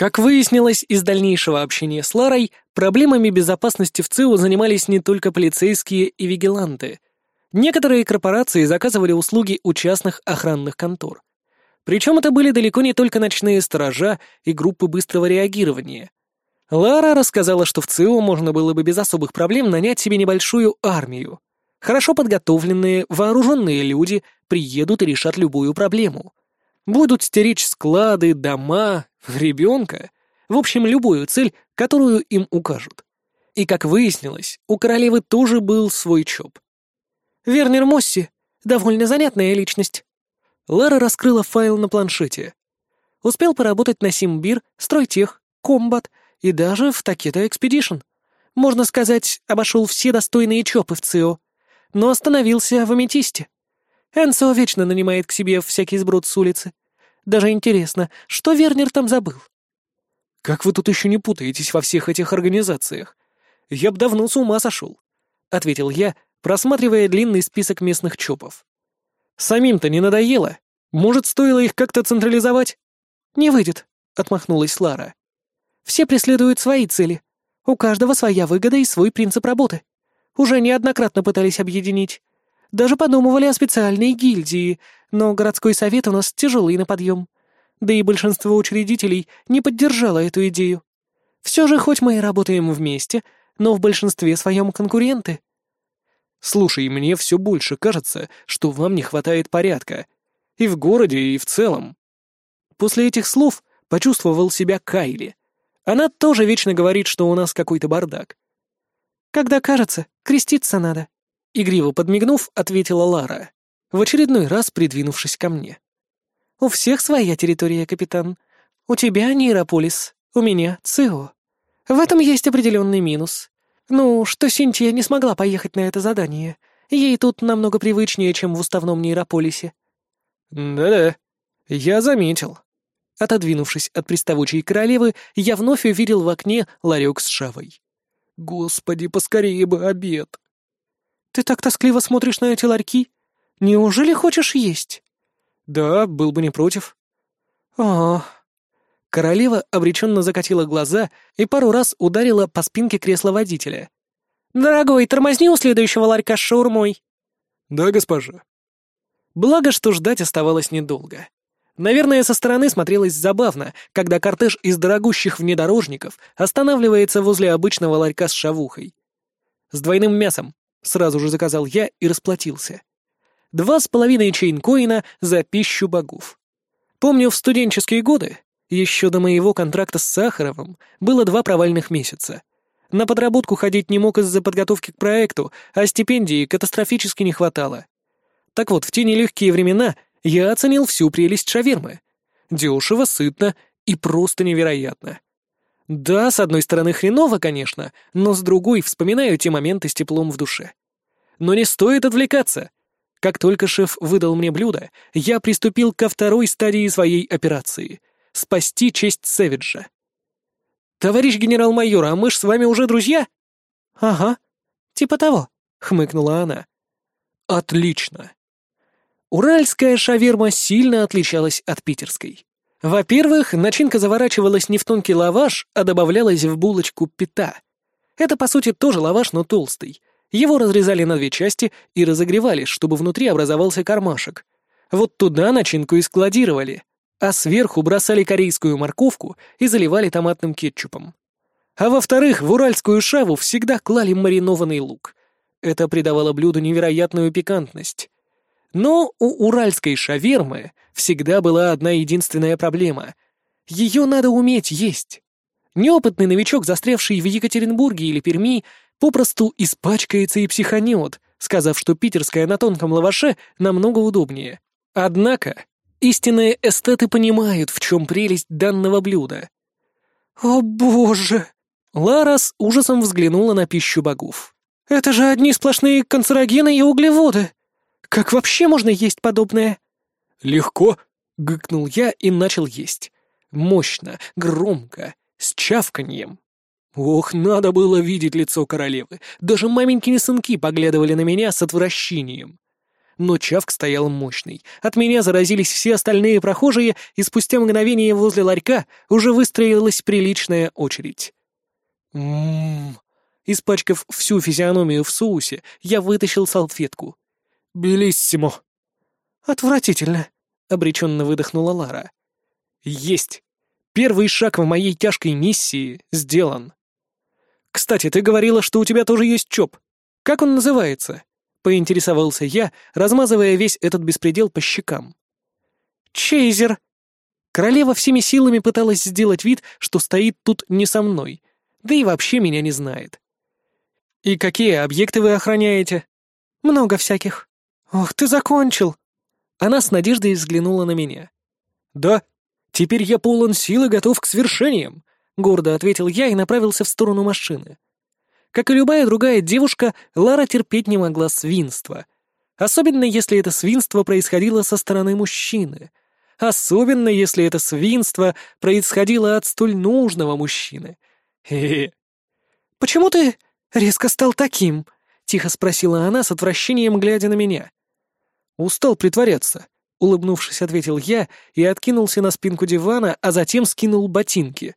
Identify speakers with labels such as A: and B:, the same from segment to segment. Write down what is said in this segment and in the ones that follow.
A: Как выяснилось из дальнейшего общения с Ларой, проблемами безопасности в ЦИО занимались не только полицейские и вигиланты. Некоторые корпорации заказывали услуги у частных охранных контор. Причем это были далеко не только ночные сторожа и группы быстрого реагирования. Лара рассказала, что в ЦИО можно было бы без особых проблем нанять себе небольшую армию. Хорошо подготовленные, вооруженные люди приедут и решат любую проблему. Будут стеречь склады, дома, ребенка. В общем, любую цель, которую им укажут. И, как выяснилось, у королевы тоже был свой ЧОП. «Вернер Мосси — довольно занятная личность». Лара раскрыла файл на планшете. Успел поработать на Симбир, Стройтех, Комбат и даже в Такета Экспедишн. Можно сказать, обошел все достойные ЧОПы в ЦИО, но остановился в Аметисте. Энсо вечно нанимает к себе всякий сброд с улицы. Даже интересно, что Вернер там забыл?
B: «Как вы тут еще не путаетесь во всех этих организациях? Я б давно с ума сошел», — ответил я, просматривая длинный список местных ЧОПов. «Самим-то не надоело? Может, стоило их как-то централизовать?»
A: «Не выйдет», — отмахнулась Лара. «Все преследуют свои цели. У каждого своя выгода и свой принцип работы. Уже неоднократно пытались объединить. Даже подумывали о специальной гильдии, но городской совет у нас тяжелый на подъем. Да и большинство учредителей не поддержало эту идею. Все же, хоть мы и работаем вместе, но в большинстве своем конкуренты.
B: Слушай, мне все больше кажется, что вам не хватает порядка. И в городе, и в целом. После этих слов почувствовал себя Кайли. Она тоже вечно говорит, что у нас какой-то бардак.
A: Когда кажется, креститься надо. Игриво подмигнув, ответила Лара, в очередной раз придвинувшись ко мне. «У всех своя территория, капитан. У тебя Нейрополис, у меня ЦИО. В этом есть определенный минус. Ну, что Синтия не смогла поехать на это задание. Ей тут намного привычнее, чем в уставном Нейрополисе».
B: «Да-да, я заметил».
A: Отодвинувшись от приставучей королевы, я вновь увидел в окне ларек с шавой.
B: «Господи, поскорее бы обед!»
A: «Ты так тоскливо смотришь на эти ларьки? Неужели хочешь есть?»
B: «Да, был бы не против».
A: «О...» Королева обреченно закатила глаза и пару раз ударила по спинке кресла водителя. «Дорогой, тормозни у следующего ларька с шаурмой».
B: «Да, госпожа».
A: Благо, что ждать оставалось недолго. Наверное, со стороны смотрелось забавно, когда кортеж из дорогущих внедорожников останавливается возле обычного ларька с шавухой. С двойным мясом, Сразу же заказал я и расплатился. Два с половиной чейн-коина за пищу богов. Помню, в студенческие годы, еще до моего контракта с Сахаровым, было два провальных месяца. На подработку ходить не мог из-за подготовки к проекту, а стипендии катастрофически не хватало. Так вот, в те нелегкие времена я оценил всю прелесть шавермы. Дешево, сытно и просто невероятно. Да, с одной стороны хреново, конечно, но с другой вспоминаю те моменты с теплом в душе. Но не стоит отвлекаться. Как только шеф выдал мне блюдо, я приступил ко второй стадии своей операции — спасти честь Сэвиджа. «Товарищ генерал-майор, а мы ж с вами уже друзья?» «Ага, типа того», — хмыкнула она.
B: «Отлично».
A: Уральская шаверма сильно отличалась от питерской. Во-первых, начинка заворачивалась не в тонкий лаваш, а добавлялась в булочку пита. Это, по сути, тоже лаваш, но толстый. Его разрезали на две части и разогревали, чтобы внутри образовался кармашек. Вот туда начинку и складировали, а сверху бросали корейскую морковку и заливали томатным кетчупом. А во-вторых, в уральскую шаву всегда клали маринованный лук. Это придавало блюду невероятную пикантность. Но у уральской шавермы всегда была одна единственная проблема. Ее надо уметь есть. Неопытный новичок, застрявший в Екатеринбурге или Перми, попросту испачкается и психанет, сказав, что питерская на тонком лаваше намного удобнее. Однако истинные эстеты понимают, в чем прелесть данного блюда. «О боже!» Лара с ужасом взглянула на пищу богов. «Это же одни сплошные канцерогены и углеводы! Как вообще можно есть подобное?»
B: «Легко!» — гыкнул я и начал есть. Мощно, громко, с чавканьем. Ох, надо было видеть лицо королевы. Даже маменькины сынки поглядывали на меня с отвращением.
A: но чавк стоял мощный. От меня заразились все остальные прохожие, и спустя мгновение возле ларька уже выстроилась приличная очередь. Ммм... Испачкав всю физиономию в соусе, я вытащил салфетку. «Белиссимо!» «Отвратительно!» — обреченно выдохнула Лара. «Есть! Первый шаг в моей тяжкой миссии сделан!» «Кстати, ты говорила, что у тебя тоже есть ЧОП. Как он называется?» — поинтересовался я, размазывая весь этот беспредел по щекам. «Чейзер!» Королева всеми силами пыталась сделать вид, что стоит тут не со мной, да и вообще меня не знает. «И какие объекты вы охраняете?» «Много всяких». «Ох, ты закончил!» Она с надеждой взглянула на меня. «Да, теперь я полон сил и готов к свершениям», — гордо ответил я и направился в сторону машины. Как и любая другая девушка, Лара терпеть не могла свинства. Особенно если это свинство происходило со стороны мужчины. Особенно если это свинство происходило от столь нужного мужчины. Хе-хе. «Почему ты резко стал таким?» — тихо спросила она с отвращением, глядя на меня. «Устал притворяться», — улыбнувшись, ответил я и откинулся на спинку дивана, а затем скинул ботинки.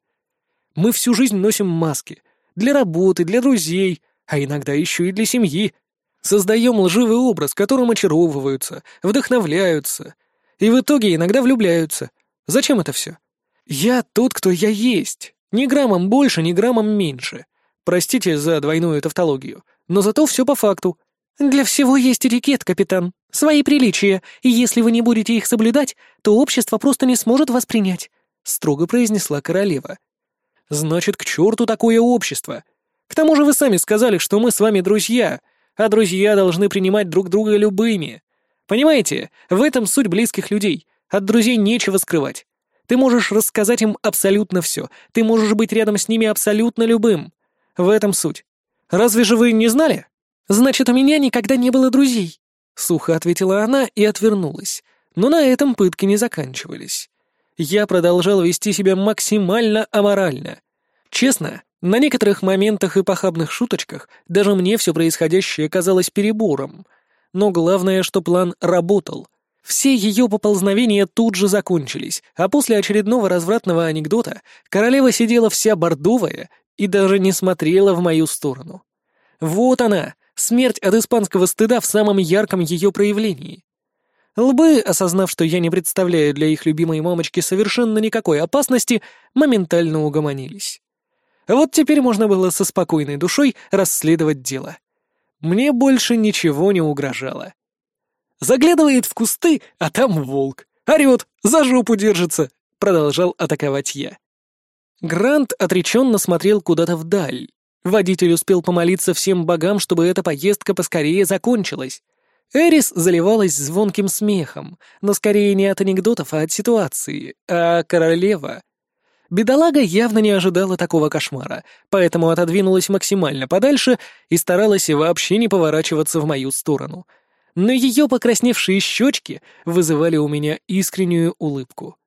A: «Мы всю жизнь носим маски. Для работы, для друзей, а иногда еще и для семьи. Создаем лживый образ, которым очаровываются, вдохновляются. И в итоге иногда влюбляются. Зачем это все? Я тот, кто я есть. Ни граммом больше, ни граммом меньше. Простите за двойную тавтологию, но зато все по факту. Для всего есть этикет, капитан. Свои приличия, и если вы не будете их соблюдать, то общество просто не сможет вас принять», — строго произнесла королева. «Значит, к черту такое общество. К тому же вы сами сказали, что мы с вами друзья, а друзья должны принимать друг друга любыми. Понимаете, в этом суть близких людей. От друзей нечего скрывать. Ты можешь рассказать им абсолютно все. Ты можешь быть рядом с ними абсолютно любым. В этом суть. Разве же вы не знали? Значит, у меня никогда не было друзей. Сухо ответила она и отвернулась. Но на этом пытки не заканчивались. Я продолжал вести себя максимально аморально. Честно, на некоторых моментах и похабных шуточках даже мне все происходящее казалось перебором. Но главное, что план работал. Все ее поползновения тут же закончились, а после очередного развратного анекдота королева сидела вся бордовая и даже не смотрела в мою сторону. Вот она, смерть от испанского стыда в самом ярком ее проявлении. Лбы, осознав, что я не представляю для их любимой мамочки совершенно никакой опасности, моментально угомонились. Вот теперь можно было со спокойной душой расследовать дело. Мне больше ничего не угрожало. Заглядывает в кусты, а там волк. Орет, за жопу держится, продолжал атаковать я. Грант отреченно смотрел куда-то вдаль. Водитель успел помолиться всем богам, чтобы эта поездка поскорее закончилась. Эрис заливалась звонким смехом, но скорее не от анекдотов, а от ситуации, а королева... Бедолага явно не ожидала такого кошмара, поэтому отодвинулась максимально подальше и старалась вообще не поворачиваться в мою сторону. Но ее покрасневшие щечки вызывали у меня искреннюю улыбку.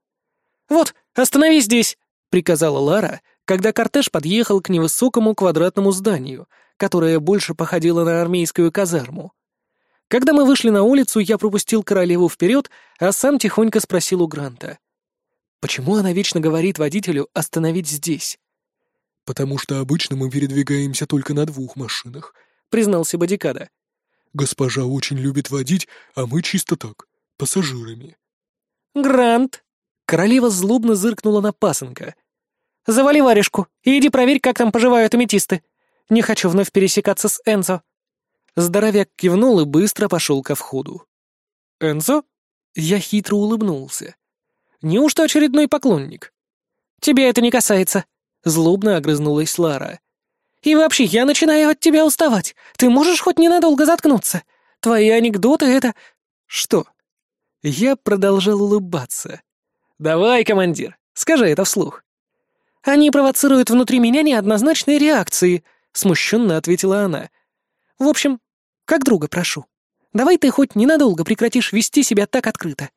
A: «Вот, остановись здесь!» — приказала Лара, когда кортеж подъехал к невысокому квадратному зданию, которое больше походило на армейскую казарму. Когда мы вышли на улицу, я пропустил королеву вперед, а сам тихонько спросил у Гранта. «Почему она вечно говорит водителю остановить здесь?»
C: «Потому что обычно мы передвигаемся только на двух машинах», —
A: признался Бодикада.
C: «Госпожа очень любит водить, а мы чисто так, пассажирами».
A: «Грант!» — королева злобно зыркнула на пасынка. «Завали варежку и иди проверь, как там поживают аметисты. Не хочу вновь пересекаться с Энзо». Здоровяк кивнул и быстро пошел ко входу. «Энзо?» Я хитро улыбнулся. «Неужто очередной поклонник?» «Тебя это не касается», — злобно огрызнулась Лара. «И вообще, я начинаю от тебя уставать. Ты можешь хоть ненадолго заткнуться? Твои анекдоты — это...» «Что?» Я продолжал улыбаться. «Давай, командир, скажи это вслух». «Они провоцируют внутри меня неоднозначные реакции», — смущенно ответила она. «В общем, как друга прошу. Давай ты хоть ненадолго прекратишь вести себя так открыто».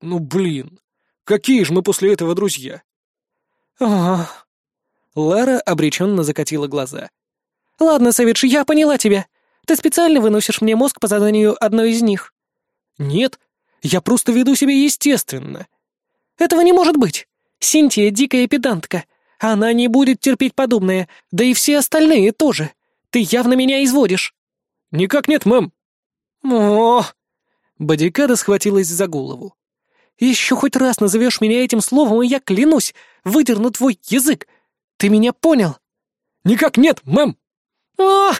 B: «Ну, блин, какие же мы после этого друзья?»
A: «Ох...» Лара обреченно закатила глаза. «Ладно, Савич, я поняла тебя. Ты специально выносишь мне мозг по заданию одной из них. Нет, я просто веду себя естественно. Этого не может быть. Синтия — дикая педантка. Она не будет терпеть подобное, да и все остальные тоже. Ты явно меня изводишь.
B: Никак нет, мэм.
A: О!
B: Бодикада схватилась за голову.
A: Еще хоть раз назовешь меня этим словом, и я клянусь, выдерну твой язык. Ты меня понял?
B: Никак нет, мэм.
A: А,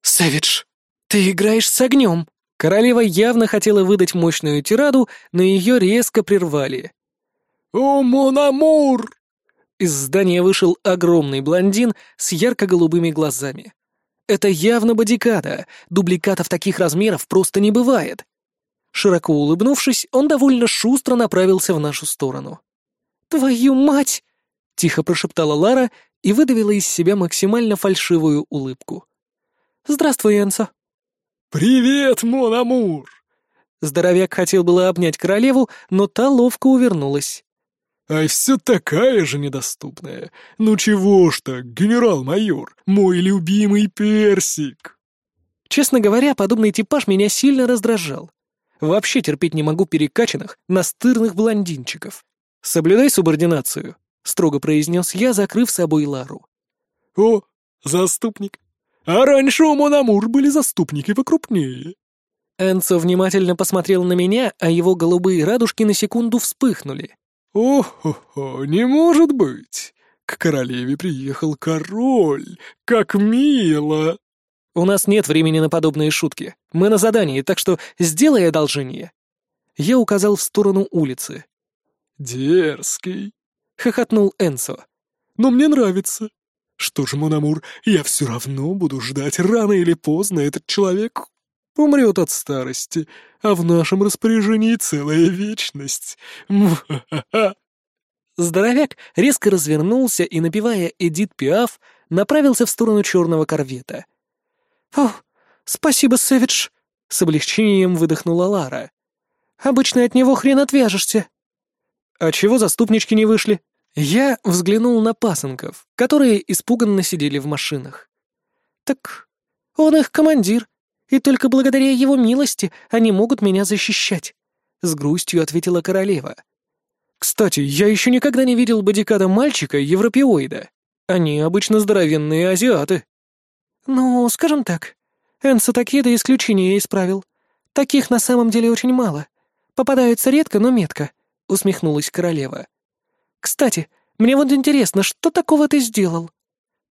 A: Сэвидж, ты играешь с огнем.
B: Королева явно хотела выдать мощную тираду, но ее резко прервали.
C: «О, Монамур!»
B: Из здания вышел огромный блондин с ярко-голубыми глазами. Это явно бодикада, дубликатов таких размеров просто не бывает. Широко улыбнувшись, он довольно шустро направился в нашу сторону.
A: «Твою мать!»
B: — тихо прошептала Лара и выдавила из себя максимально фальшивую улыбку.
A: «Здравствуй, Энсо».
C: «Привет, Монамур!»
B: Здоровяк хотел было обнять королеву, но та ловко увернулась.
C: А все такая же недоступная. Ну чего ж так, генерал-майор, мой любимый персик.
B: Честно говоря, подобный типаж меня сильно раздражал. Вообще терпеть не могу перекачанных, настырных блондинчиков. Соблюдай субординацию, строго произнес я, закрыв собой Лару.
C: О, заступник. А раньше у Монамур были заступники покрупнее.
B: Энцо внимательно посмотрел на меня, а его голубые радужки на секунду вспыхнули.
C: «О-хо-хо, не может быть! К королеве приехал король! Как мило!»
B: «У нас нет времени на подобные шутки. Мы на задании, так что сделай одолжение». Я указал в сторону улицы.
C: «Дерзкий», —
B: хохотнул Энсо.
C: «Но мне нравится. Что ж, Монамур, я все равно буду ждать, рано или поздно этот человек умрет от старости, а в нашем распоряжении целая вечность.
B: Здоровяк резко развернулся и, напевая Эдит Пиаф, направился в сторону черного корвета.
A: «О, спасибо, Сэвидж!» — с облегчением выдохнула Лара. «Обычно от него хрен отвяжешься».
B: «А чего заступнички не вышли?» Я взглянул на пасынков, которые испуганно сидели в машинах.
A: «Так он их командир», и только благодаря его милости они могут меня защищать», — с грустью ответила королева.
B: «Кстати, я еще никогда не видел бодикада мальчика европеоида. Они обычно здоровенные азиаты».
A: «Ну, скажем так, Энсо Такеда исключение исправил. Таких на самом деле очень мало. Попадаются редко, но метко», — усмехнулась королева. «Кстати, мне вот интересно, что такого ты сделал?»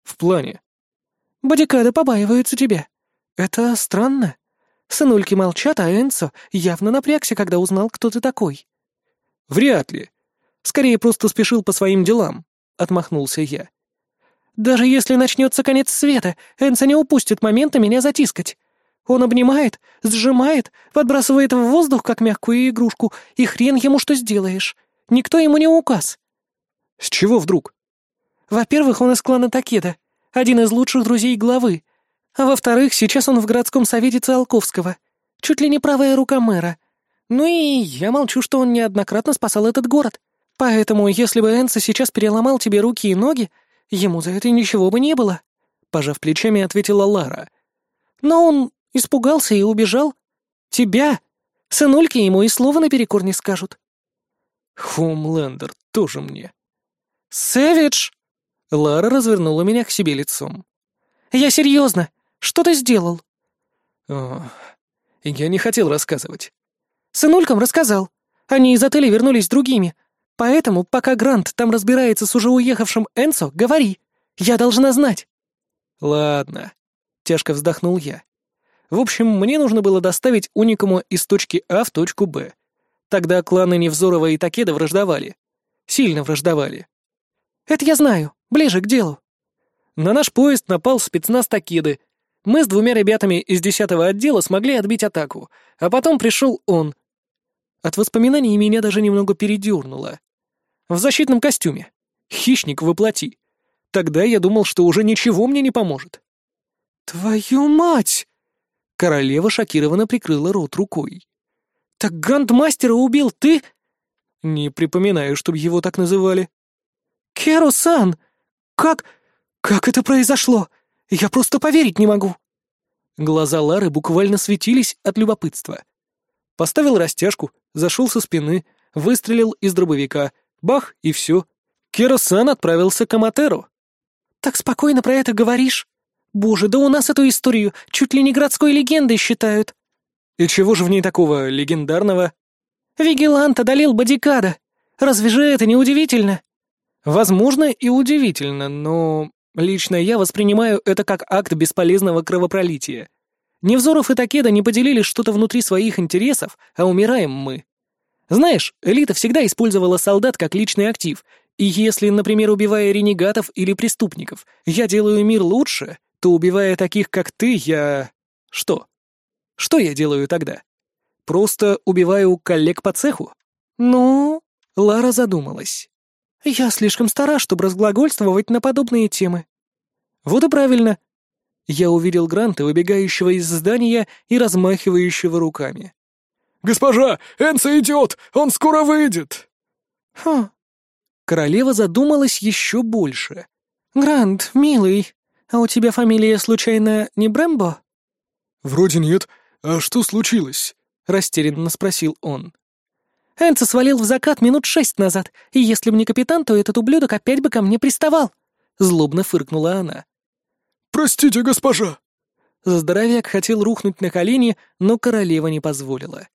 B: «В плане?»
A: «Бодикады побаиваются тебя. «Это странно. Сынульки молчат, а Энцо явно напрягся, когда узнал, кто ты такой».
B: «Вряд ли. Скорее, просто спешил по своим делам», — отмахнулся я.
A: «Даже если начнется конец света, Энцо не упустит момента меня затискать. Он обнимает, сжимает, подбрасывает в воздух, как мягкую игрушку, и хрен ему что сделаешь. Никто ему не указ».
B: «С чего вдруг?»
A: «Во-первых, он из клана Такеда, один из лучших друзей главы, а во-вторых, сейчас он в городском совете Циолковского. Чуть ли не правая рука мэра. Ну и я молчу, что он неоднократно спасал этот город. Поэтому, если бы Энса сейчас переломал тебе руки и ноги, ему за это ничего бы не было. Пожав плечами, ответила Лара. Но он испугался и убежал. Тебя. Сынульки ему и слова наперекор не скажут.
B: Хоумлендер тоже мне.
A: «Сэвидж!»
B: Лара развернула меня к себе лицом.
A: «Я серьезно. Что ты сделал?»
B: О, я не хотел рассказывать.
A: «Сынулькам рассказал. Они из отеля вернулись другими. Поэтому, пока Грант там разбирается с уже уехавшим Энсо, говори. Я должна знать».
B: «Ладно», — тяжко вздохнул я. «В общем, мне нужно было доставить уникуму из точки А в точку Б. Тогда кланы Невзорова и Такеда враждовали. Сильно враждовали».
A: «Это я знаю. Ближе к делу».
B: На наш поезд напал спецназ Такеды, мы с двумя ребятами из десятого отдела смогли отбить атаку, а потом пришел он. От воспоминаний меня даже немного передернуло. В защитном костюме. Хищник воплоти. Тогда я думал, что уже ничего мне не поможет.
A: «Твою мать!»
B: Королева шокированно прикрыла рот рукой.
A: «Так грандмастера убил ты?»
B: «Не припоминаю, чтобы его так называли».
A: «Керо-сан! Как... как это произошло?» Я просто поверить не могу!»
B: Глаза Лары буквально светились от любопытства. Поставил растяжку, зашел со спины, выстрелил из дробовика. Бах, и все. Керосан отправился к Аматеру.
A: «Так спокойно про это говоришь? Боже, да у нас эту историю чуть ли не городской легендой считают».
B: «И чего же в ней такого легендарного?»
A: «Вигелант одолел Бодикада. Разве же это не удивительно?»
B: «Возможно, и удивительно, но лично я воспринимаю это как акт бесполезного кровопролития. Невзоров и Такеда не поделили что-то внутри своих интересов, а умираем мы. Знаешь, элита всегда использовала солдат как личный актив, и если, например, убивая ренегатов или преступников, я делаю мир лучше, то убивая таких, как ты, я... Что? Что я делаю тогда? Просто убиваю коллег по цеху?
A: Ну...
B: Лара задумалась.
A: Я слишком стара, чтобы разглагольствовать на подобные темы.
B: Вот и правильно. Я увидел Гранта, выбегающего из здания и размахивающего руками.
C: «Госпожа, Энса идет! Он скоро выйдет!»
A: «Хм,
B: Королева задумалась еще больше.
A: Грант, милый, а у тебя фамилия случайно не Брэмбо?»
C: «Вроде нет. А что случилось?»
B: — растерянно спросил он.
A: «Энца свалил в закат минут шесть назад, и если бы не капитан, то этот ублюдок опять бы ко мне приставал!» Злобно фыркнула она.
C: «Простите, госпожа!»
B: Здоровяк хотел рухнуть на колени, но королева не позволила.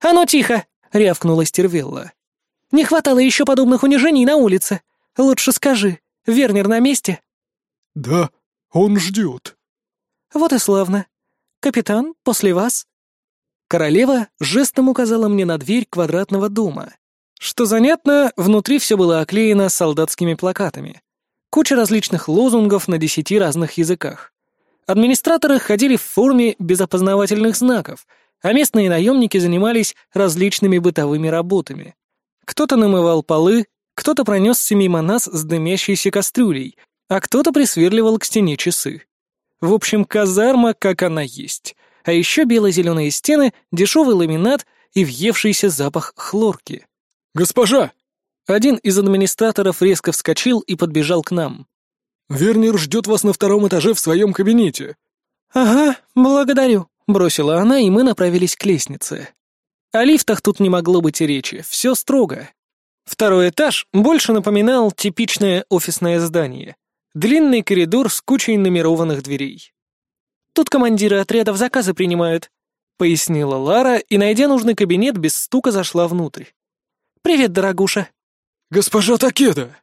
A: «А ну тихо!» — рявкнула Стервелла. Не хватало еще подобных унижений на улице. Лучше скажи, Вернер на месте?»
C: «Да, он ждет».
A: «Вот и славно. Капитан, после вас».
B: Королева жестом указала мне на дверь квадратного дома. Что занятно, внутри все было оклеено солдатскими плакатами. Куча различных лозунгов на десяти разных языках. Администраторы ходили в форме без опознавательных знаков, а местные наемники занимались различными бытовыми работами. Кто-то намывал полы, кто-то пронесся мимо нас с дымящейся кастрюлей, а кто-то присверливал к стене часы. В общем, казарма, как она есть. А еще бело-зеленые стены, дешевый ламинат и въевшийся запах хлорки.
C: «Госпожа!»
B: Один из администраторов резко вскочил и подбежал к нам.
C: «Вернер ждет вас на втором этаже в своем кабинете».
A: «Ага, благодарю», —
B: бросила она, и мы направились к лестнице. О лифтах тут не могло быть и речи, все строго. Второй этаж больше напоминал типичное офисное здание. Длинный коридор с кучей номерованных дверей.
A: «Тут командиры отрядов заказы принимают», — пояснила Лара и, найдя нужный кабинет, без стука зашла внутрь. «Привет, дорогуша».
C: «Госпожа Такеда!»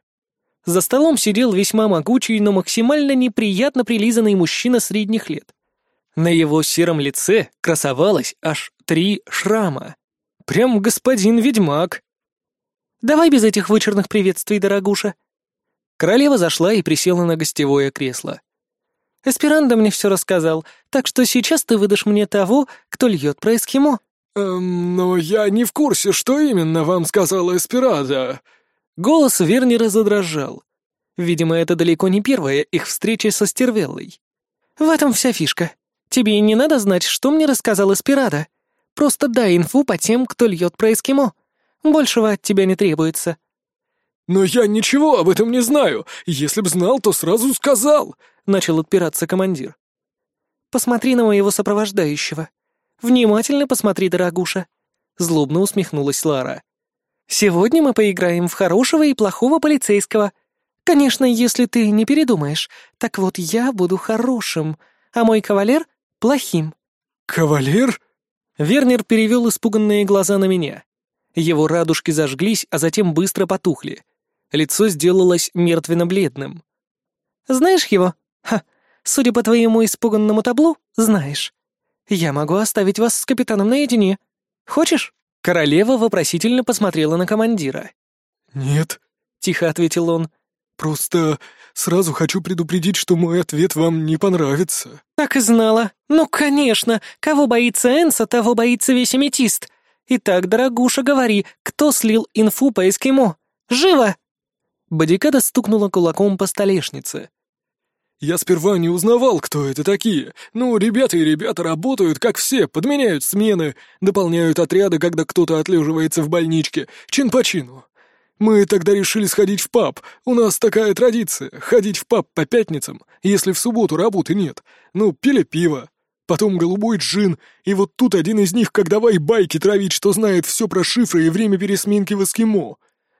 B: За столом сидел весьма могучий, но максимально неприятно прилизанный мужчина средних лет. На его сером лице красовалось аж три шрама. Прям господин ведьмак.
A: «Давай без этих вычурных приветствий, дорогуша».
B: Королева зашла и присела на гостевое кресло.
A: «Эсперандо мне все рассказал, так что сейчас ты выдашь мне того, кто льет про эскимо».
C: «Эм, но я не в курсе, что именно вам сказала Эсперадо».
B: Голос Вернера задрожал. Видимо, это далеко не первая их встреча со Стервеллой.
A: «В этом вся фишка. Тебе и не надо знать, что мне рассказал Эспирадо. Просто дай инфу по тем, кто льет про эскимо. Большего от тебя не требуется».
C: «Но я ничего об этом не знаю. Если б знал, то сразу сказал», — начал отпираться командир.
A: «Посмотри на моего сопровождающего. Внимательно посмотри, дорогуша», — злобно усмехнулась Лара. «Сегодня мы поиграем в хорошего и плохого полицейского. Конечно, если ты не передумаешь. Так вот, я буду хорошим, а мой кавалер — плохим».
C: «Кавалер?»
B: Вернер перевел испуганные глаза на меня. Его радужки зажглись, а затем быстро потухли. Лицо сделалось мертвенно-бледным.
A: «Знаешь его? Ха, судя по твоему испуганному таблу, знаешь. Я могу оставить вас с капитаном наедине. Хочешь?»
B: Королева вопросительно посмотрела на командира.
C: «Нет», —
B: тихо ответил он.
C: «Просто сразу хочу предупредить, что мой ответ вам не понравится».
A: «Так и знала. Ну, конечно. Кого боится Энса, того боится весь аметист. Итак, дорогуша, говори, кто слил инфу по эскимо? Живо!»
B: Бодикада стукнула кулаком по столешнице.
C: «Я сперва не узнавал, кто это такие. Ну, ребята и ребята работают, как все, подменяют смены, дополняют отряды, когда кто-то отлеживается в больничке, чин по чину. Мы тогда решили сходить в паб. У нас такая традиция — ходить в паб по пятницам, если в субботу работы нет. Ну, пили пиво. потом голубой джин, и вот тут один из них как давай байки травить, что знает все про шифры и время пересменки в эскимо.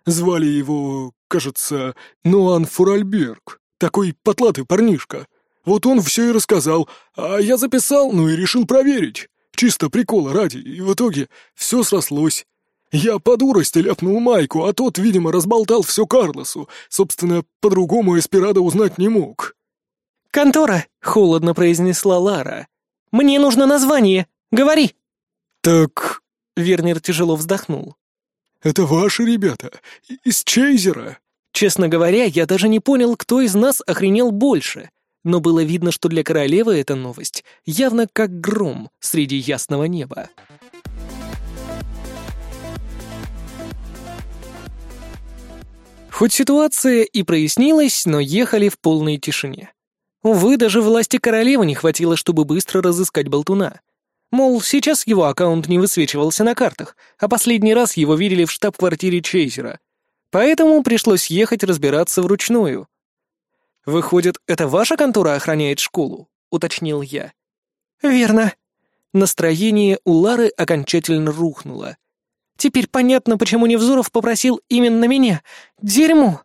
C: Звали его, кажется, Ноан Фуральберг, такой потлатый парнишка. Вот он все и рассказал, а я записал, ну и решил проверить. Чисто прикола ради, и в итоге все срослось. Я по дурости ляпнул Майку, а тот, видимо, разболтал все Карлосу. Собственно, по-другому Эспирадо узнать не мог.
A: «Контора!» — холодно произнесла Лара. «Мне нужно название! Говори!»
C: «Так...»
A: — Вернер тяжело вздохнул.
C: «Это ваши ребята, из Чейзера».
A: Честно говоря, я даже не понял, кто из нас охренел больше, но было видно, что для королевы эта новость явно как гром среди ясного неба. Хоть ситуация и прояснилась, но ехали в полной тишине. Увы, даже власти королевы не хватило, чтобы быстро разыскать болтуна. Мол, сейчас его аккаунт не высвечивался на картах, а последний раз его видели в штаб-квартире Чейзера. Поэтому пришлось ехать разбираться вручную. «Выходит, это ваша контора охраняет школу?» — уточнил я. «Верно». Настроение у Лары окончательно рухнуло. «Теперь понятно, почему Невзоров попросил именно меня. Дерьмо!»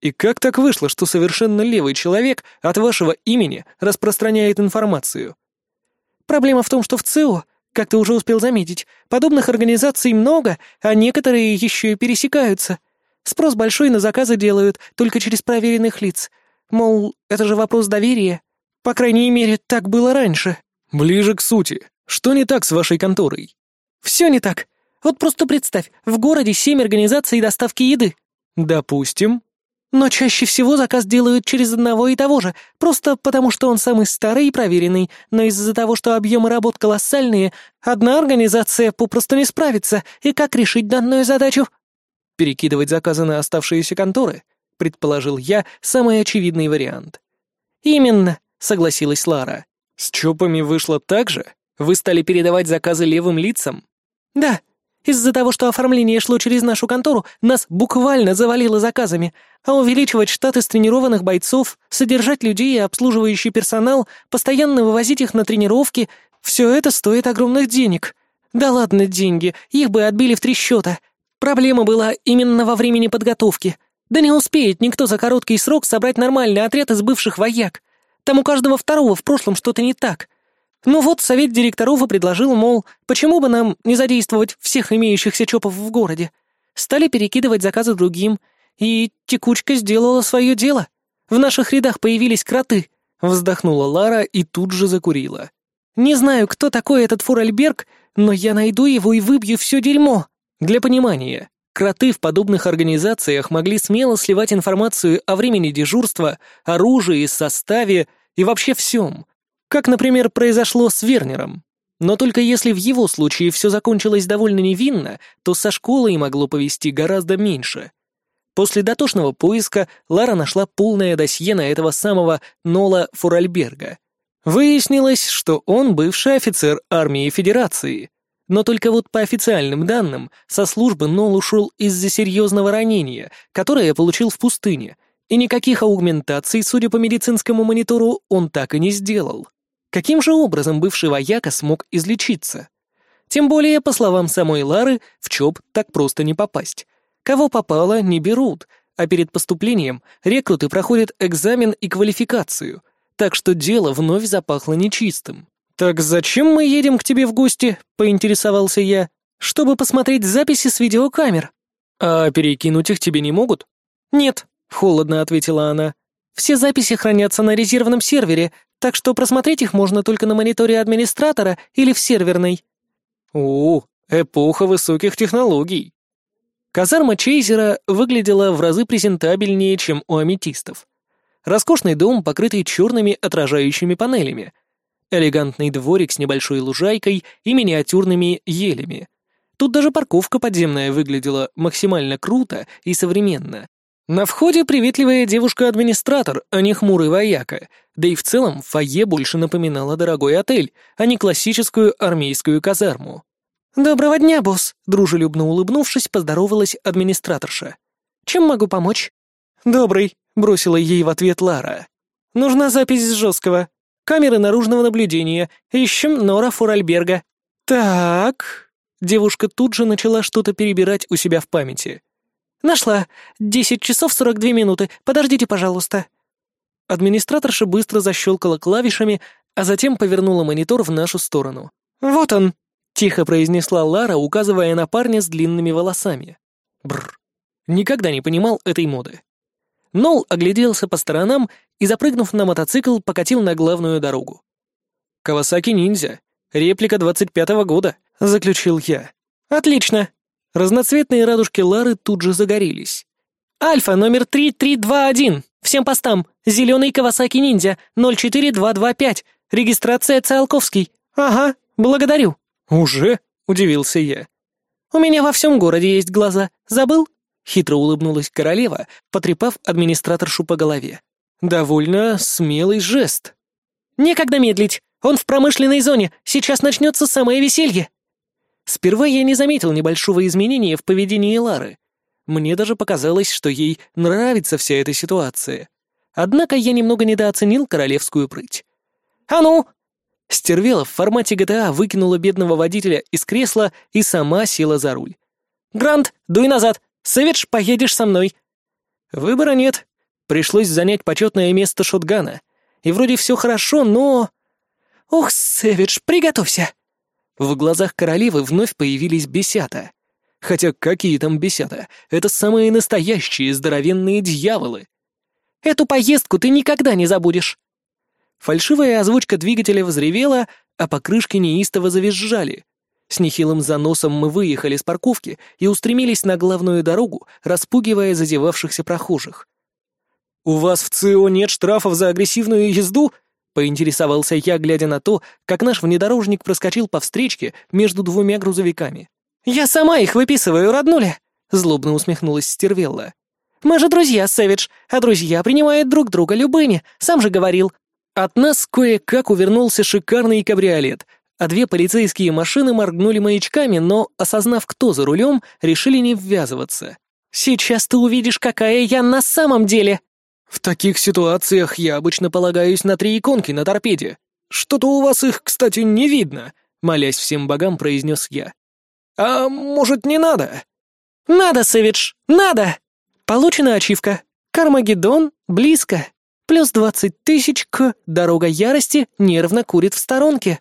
A: «И как так вышло, что совершенно левый человек от вашего имени распространяет информацию?» «Проблема в том, что в ЦИО, как ты уже успел заметить, подобных организаций много, а некоторые еще и пересекаются. Спрос большой на заказы делают, только через проверенных лиц. Мол, это же вопрос доверия. По крайней мере, так было раньше.
B: Ближе к сути. Что не так с вашей конторой?
A: Все не так. Вот просто представь, в городе семь организаций доставки еды.
B: Допустим.
A: Но чаще всего заказ делают через одного и того же, просто потому что он самый старый и проверенный, но из-за того, что объемы работ колоссальные, одна организация попросту не справится, и как решить данную задачу?
B: Перекидывать заказы на оставшиеся конторы —— предположил я самый очевидный вариант.
A: «Именно», — согласилась Лара.
B: «С ЧОПами вышло так же? Вы стали передавать заказы левым лицам?»
A: «Да. Из-за того, что оформление шло через нашу контору, нас буквально завалило заказами, а увеличивать штат из тренированных бойцов, содержать людей и обслуживающий персонал, постоянно вывозить их на тренировки — все это стоит огромных денег. Да ладно деньги, их бы отбили в три счета. Проблема была именно во времени подготовки. Да не успеет никто за короткий срок собрать нормальный отряд из бывших вояк. Там у каждого второго в прошлом что-то не так. Ну вот, совет директоров и предложил, мол, почему бы нам не задействовать всех имеющихся чопов в городе. Стали перекидывать заказы другим, и текучка сделала свое дело. В наших рядах появились кроты. Вздохнула Лара и тут же закурила. Не знаю, кто такой этот Фуральберг, но я найду его и выбью все дерьмо. Для понимания, Кроты в подобных организациях могли смело сливать информацию о времени дежурства, оружии, составе и вообще всем. Как, например, произошло с Вернером. Но только если в его случае все закончилось довольно невинно, то со школой могло повести гораздо меньше. После дотошного поиска Лара нашла полное досье на этого самого Нола Фуральберга. Выяснилось, что он бывший офицер армии Федерации, но только вот по официальным данным, со службы Нол ушел из-за серьезного ранения, которое получил в пустыне, и никаких аугментаций, судя по медицинскому монитору, он так и не сделал. Каким же образом бывший вояка смог излечиться? Тем более, по словам самой Лары, в ЧОП так просто не попасть. Кого попало, не берут, а перед поступлением рекруты проходят экзамен и квалификацию, так что дело вновь запахло нечистым. «Так зачем мы едем к тебе в гости?» — поинтересовался я. «Чтобы посмотреть записи с видеокамер».
B: «А перекинуть их тебе не могут?»
A: «Нет», — холодно ответила она. «Все записи хранятся на резервном сервере, так что просмотреть их можно только на мониторе администратора или в серверной».
B: «О, эпоха высоких технологий».
A: Казарма Чейзера выглядела в разы презентабельнее, чем у аметистов. Роскошный дом, покрытый черными отражающими панелями — элегантный дворик с небольшой лужайкой и миниатюрными елями. Тут даже парковка подземная выглядела максимально круто и современно. На входе приветливая девушка-администратор, а не хмурый вояка, да и в целом фойе больше напоминало дорогой отель, а не классическую армейскую казарму. «Доброго дня, босс!» — дружелюбно улыбнувшись, поздоровалась администраторша. «Чем могу помочь?» «Добрый», — бросила ей в ответ Лара. «Нужна запись с жесткого. Камеры наружного наблюдения. Ищем Нора Фуральберга. Так...» Девушка тут же начала что-то перебирать у себя в памяти. «Нашла. Десять часов сорок две минуты. Подождите, пожалуйста». Администраторша быстро защелкала клавишами, а затем повернула монитор в нашу сторону. «Вот он», — тихо произнесла Лара, указывая на парня с длинными волосами. Бррр. Никогда не понимал этой моды. Нол огляделся по сторонам и, запрыгнув на мотоцикл, покатил на главную дорогу. «Кавасаки ниндзя. Реплика двадцать пятого года», — заключил я. «Отлично». Разноцветные радужки Лары тут же загорелись. «Альфа, номер 3321. Всем постам. Зеленый Кавасаки ниндзя. 04225. Регистрация Циолковский. Ага, благодарю». «Уже?» — удивился я. «У меня во всем городе есть глаза. Забыл?» Хитро улыбнулась королева, потрепав администраторшу по голове. Довольно смелый жест. «Некогда медлить! Он в промышленной зоне! Сейчас начнется самое веселье!» Сперва я не заметил небольшого изменения в поведении Лары. Мне даже показалось, что ей нравится вся эта ситуация. Однако я немного недооценил королевскую прыть. «А ну!» Стервела в формате GTA выкинула бедного водителя из кресла и сама села за руль. «Грант, дуй назад! Сэвидж, поедешь со мной!» Выбора нет. Пришлось занять почетное место шотгана. И вроде все хорошо, но... «Ух, Сэвидж, приготовься!» В глазах королевы вновь появились бесята. Хотя какие там бесята? Это самые настоящие здоровенные дьяволы. Эту поездку ты никогда не забудешь. Фальшивая озвучка двигателя взревела, а покрышки неистово завизжали. С нехилым заносом мы выехали с парковки и устремились на главную дорогу, распугивая зазевавшихся прохожих. «У вас в ЦИО нет штрафов за агрессивную езду?» — поинтересовался я, глядя на то, как наш внедорожник проскочил по встречке между двумя грузовиками. «Я сама их выписываю, роднуля!» — злобно усмехнулась Стервелла. «Мы же друзья, Сэвидж, а друзья принимают друг друга любыми, сам же говорил». От нас кое-как увернулся шикарный кабриолет, а две полицейские машины моргнули маячками, но, осознав, кто за рулем, решили не ввязываться. «Сейчас ты увидишь, какая я на самом деле!» «В таких ситуациях я обычно полагаюсь на три иконки на торпеде. Что-то у вас их, кстати, не видно», — молясь всем богам, произнес я. «А может, не надо?» «Надо, Сэвидж, надо!» Получена ачивка. Кармагеддон близко. Плюс двадцать тысяч к «Дорога ярости» нервно курит в сторонке.